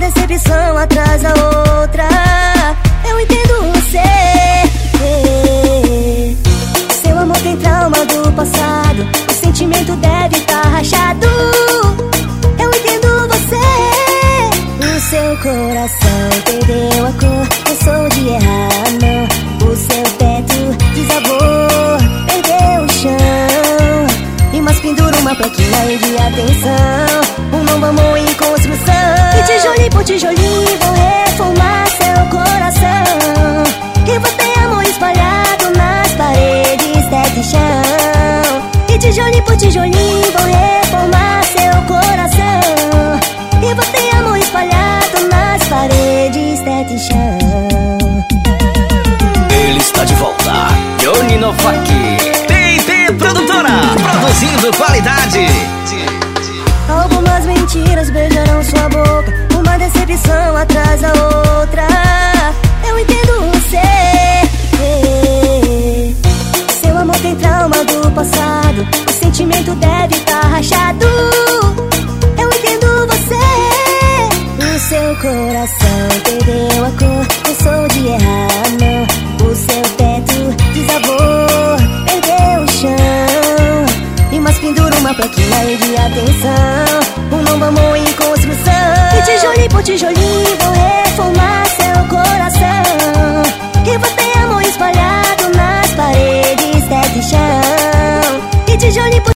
decepção atrás da outra. Eu entendo você. Seu amor tem trauma do passado. O sentimento deve estar tá rachado. Eu entendo você. O seu coração perdeu a cor. Eu sou de errar, não. O seu teto desabou. Perdeu o chão. E mais pendura uma plaquinha de atenção. Tijolinho por tijolinho vou reformar seu coração. E vou ter amor espalhado nas paredes, teto e chão. Ele está de volta, Yoni Novak. TT Produtora, produzindo qualidade. Algumas mentiras beijarão sua boca. Uma decepção atrás da outra O sentimento deve estar rachado. Eu entendo você. O seu coração perdeu a cor. Eu sou de errar, não. O seu teto desabou. Perdeu o chão. E mais pendura uma plaquinha de atenção. Um novo amor em construção. E tijolinho por tijolinho